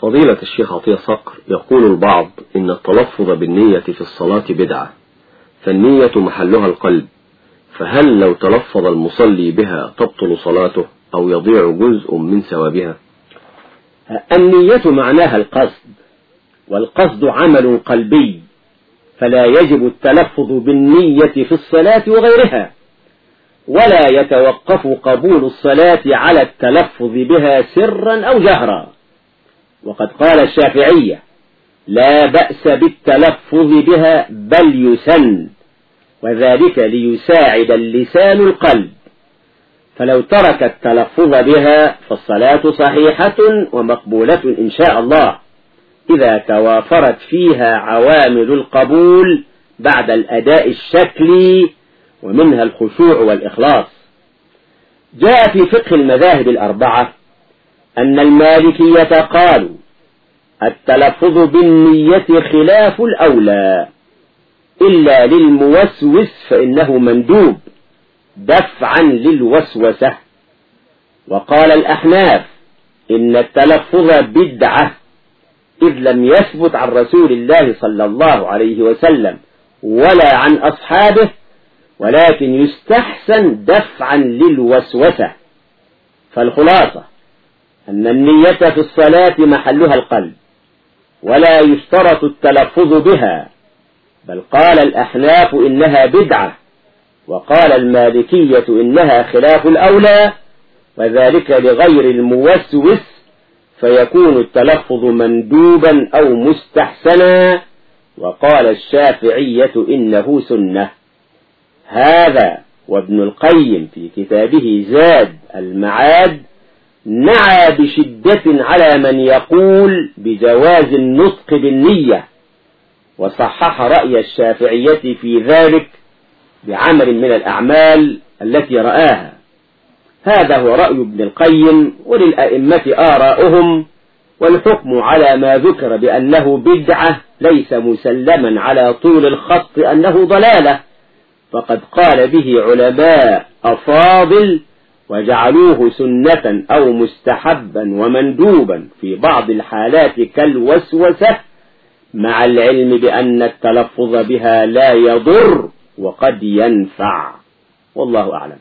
فضيلة الشيخ عطية صقر يقول البعض إن التلفظ بالنية في الصلاة بدعة فالنية محلها القلب فهل لو تلفظ المصلي بها تبطل صلاته أو يضيع جزء من ثوابها؟ النية معناها القصد والقصد عمل قلبي فلا يجب التلفظ بالنية في الصلاة وغيرها ولا يتوقف قبول الصلاة على التلفظ بها سرا أو جهرا. وقد قال الشافعية لا بأس بالتلفظ بها بل يسن وذلك ليساعد اللسان القلب. فلو ترك التلفظ بها فالصلاة صحيحة ومقبولة إن شاء الله. إذا توافرت فيها عوامل القبول بعد الأداء الشكلي ومنها الخشوع والإخلاص. جاء في فقه المذاهب الأربعة أن المالكية قالوا التلفظ بالنية خلاف الأولى. إلا للموسوس فإنه مندوب دفعا للوسوسة. وقال الأحناف إن التلفظ بدعة إذ لم يثبت عن رسول الله صلى الله عليه وسلم ولا عن أصحابه ولكن يستحسن دفعا للوسوسة. فالخلاصة أن النية في الصلاة محلها القلب ولا يشترط التلفظ بها بل قال الأحناف إنها بدعة وقال المالكية إنها خلاف الأولى وذلك لغير الموسوس فيكون التلفظ مندوبا أو مستحسنا وقال الشافعية إنه سنة. هذا وابن القيم في كتابه زاد المعاد نعى بشدة على من يقول بجواز النطق بالنية وصحح رأي الشافعية في ذلك بعمل من الأعمال التي رآها. هذا هو رأي ابن القيم وللأئمة آراؤهم والحكم على ما ذكر بأنه بدعة ليس مسلما على طول الخط أنه ضلالة فقد قال به علماء أفاضل وجعلوه سنة أو مستحبا ومندوبا في بعض الحالات كالوسوسة مع العلم بأن التلفظ بها لا يضر وقد ينفع. والله أعلم.